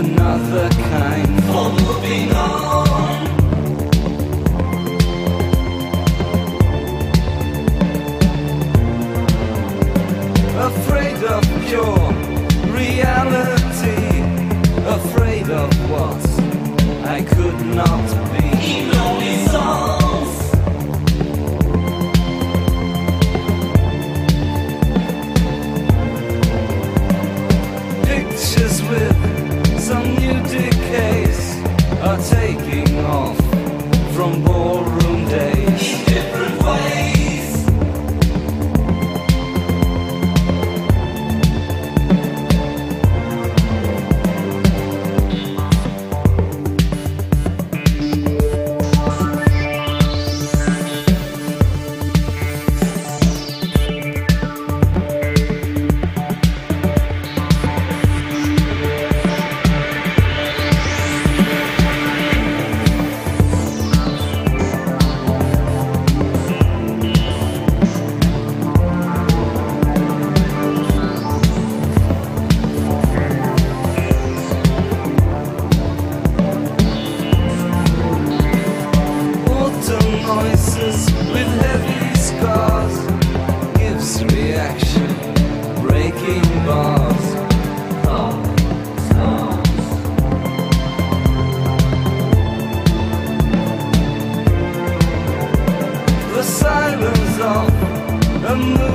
another kind. For moving on. Afraid of pure reality. Afraid of what I could not I'm